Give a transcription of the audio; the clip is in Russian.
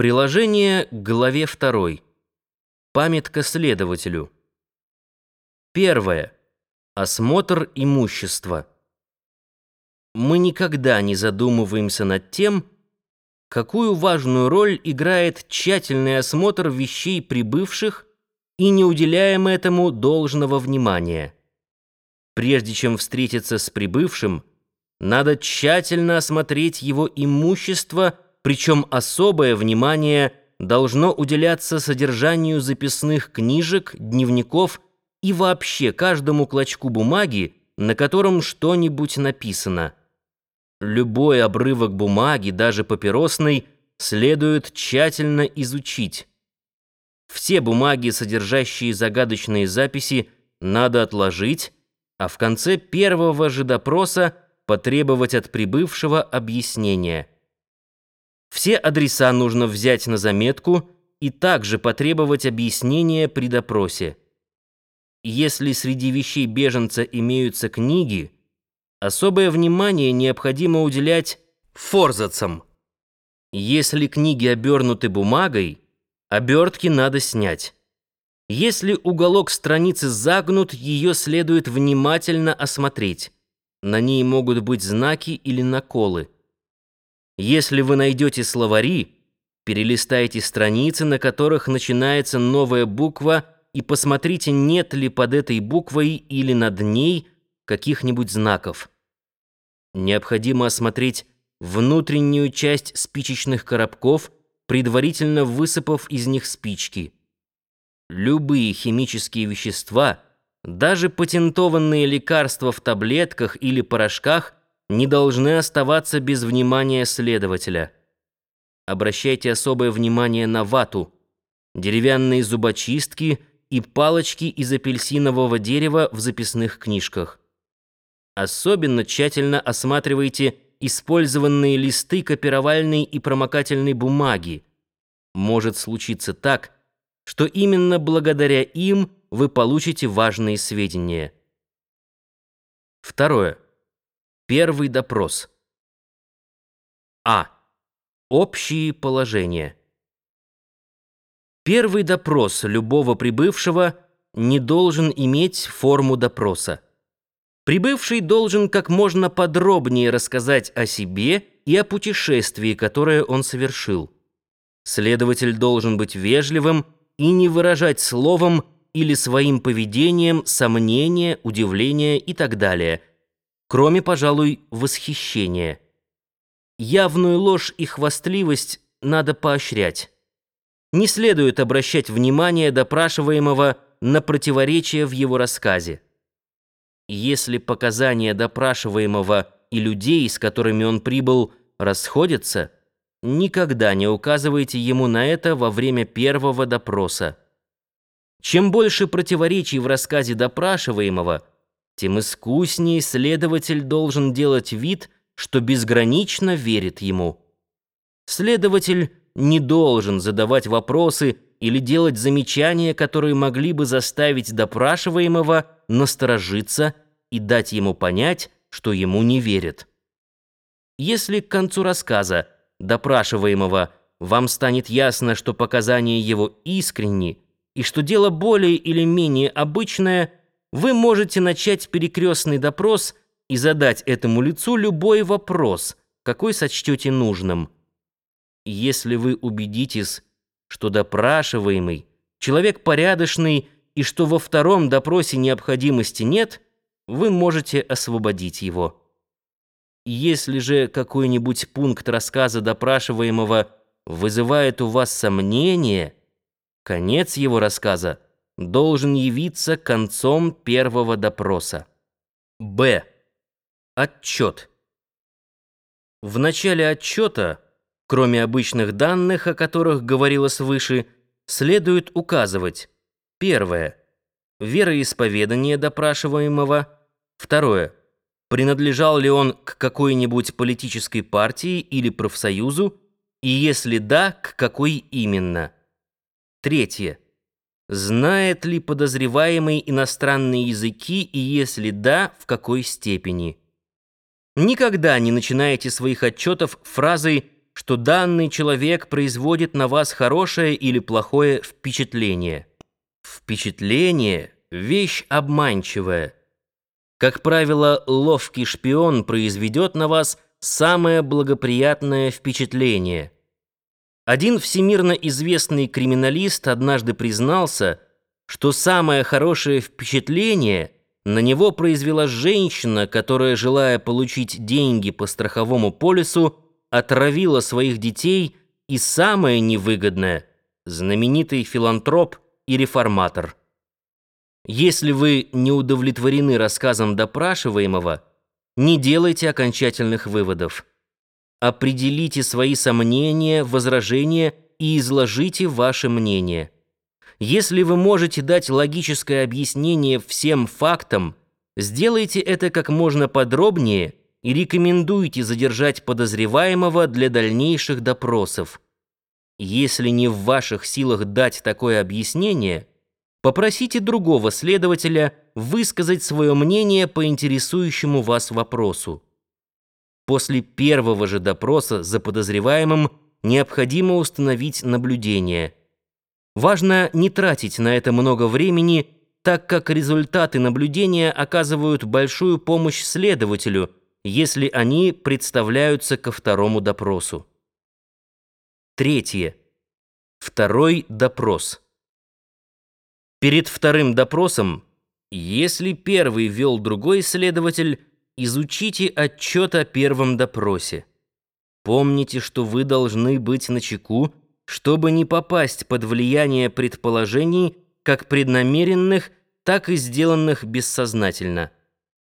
Приложение к главе 2. Памятка следователю. Первое. Осмотр имущества. Мы никогда не задумываемся над тем, какую важную роль играет тщательный осмотр вещей прибывших и не уделяем этому должного внимания. Прежде чем встретиться с прибывшим, надо тщательно осмотреть его имущество, причем особое внимание должно уделяться содержанию записных книжек, дневников и вообще каждому клочку бумаги, на котором что-нибудь написано. Любой обрывок бумаги, даже папиросной, следует тщательно изучить. Все бумаги, содержащие загадочные записи, надо отложить, а в конце первого же допроса потребовать от прибывшего объяснения. Все адреса нужно взять на заметку и также потребовать объяснения при допросе. Если среди вещей беженца имеются книги, особое внимание необходимо уделять форзацам. Если книги обернуты бумагой, обертки надо снять. Если уголок страницы загнут, ее следует внимательно осмотреть. На ней могут быть знаки или наколы. Если вы найдете словари, перелистайте страницы, на которых начинается новая буква, и посмотрите, нет ли под этой буквой или над ней каких-нибудь знаков. Необходимо осмотреть внутреннюю часть спичечных коробков, предварительно высыпав из них спички. Любые химические вещества – даже патентованные лекарства в таблетках или порошках не должны оставаться без внимания следователя. Обращайте особое внимание на вату, деревянные зубочистки и палочки из апельсинового дерева в записных книжках. Особенно тщательно осматривайте использованные листы копировальной и промокательной бумаги. Может случиться так, что именно благодаря им – вы получите важные сведения. Второе. Первый допрос. А. Общие положения. Первый допрос любого прибывшего не должен иметь форму допроса. Прибывший должен как можно подробнее рассказать о себе и о путешествии, которое он совершил. Следователь должен быть вежливым и не выражать словом или своим поведением сомнение, удивление и так далее, кроме, пожалуй, восхищения. Явную ложь и хвастливость надо поощрять. Не следует обращать внимание допрашиваемого на противоречия в его рассказе. Если показания допрашиваемого и людей, с которыми он прибыл, расходятся, никогда не указывайте ему на это во время первого допроса. Чем больше противоречий в рассказе допрашиваемого, тем искуснее следователь должен делать вид, что безгранично верит ему. Следователь не должен задавать вопросы или делать замечания, которые могли бы заставить допрашиваемого насторожиться и дать ему понять, что ему не верят. Если к концу рассказа допрашиваемого вам станет ясно, что показания его искренни, и что дело более или менее обычное, вы можете начать перекрестный допрос и задать этому лицу любой вопрос, какой сочтете нужным. Если вы убедитесь, что допрашиваемый человек порядочный и что во втором допросе необходимости нет, вы можете освободить его. Если же какой-нибудь пункт рассказа допрашиваемого вызывает у вас сомнения – Конец его рассказа должен явиться концом первого допроса. Б. Отчет. В начале отчета, кроме обычных данных, о которых говорилось выше, следует указывать первое вероисповедание допрашиваемого, второе принадлежал ли он к какой-нибудь политической партии или профсоюзу, и если да, к какой именно. Третье. Знает ли подозреваемый иностранные языки и если да, в какой степени? Никогда не начинайте своих отчетов фразой что данный человек производит на вас хорошее или плохое впечатление. Впечатление — вещь обманчивая. Как правило, ловкий шпион произведет на вас самое благоприятное впечатление. Один всемирно известный криминалист однажды признался, что самое хорошее впечатление на него произвела женщина, которая, желая получить деньги по страховому полису, отравила своих детей и самое невыгодное – знаменитый филантроп и реформатор – если вы не удовлетворены рассказом допрашиваемого, не делайте окончательных выводов. Определите свои сомнения, возражения и изложите ваше мнение. Если вы можете дать логическое объяснение всем фактам, сделайте это как можно подробнее и рекомендуйте задержать подозреваемого для дальнейших допросов. Если не в ваших силах дать такое объяснение – Попросите другого следователя высказать свое мнение по интересующему вас вопросу. После первого же допроса за подозреваемым необходимо установить наблюдение. Важно не тратить на это много времени, так как результаты наблюдения оказывают большую помощь следователю, если они представляются ко второму допросу. Третье. Второй допрос. Перед вторым допросом, если первый вел другой следователь, изучите отчет о первом допросе. Помните, что вы должны быть начеку, чтобы не попасть под влияние предположений, как преднамеренных, так и сделанных бессознательно.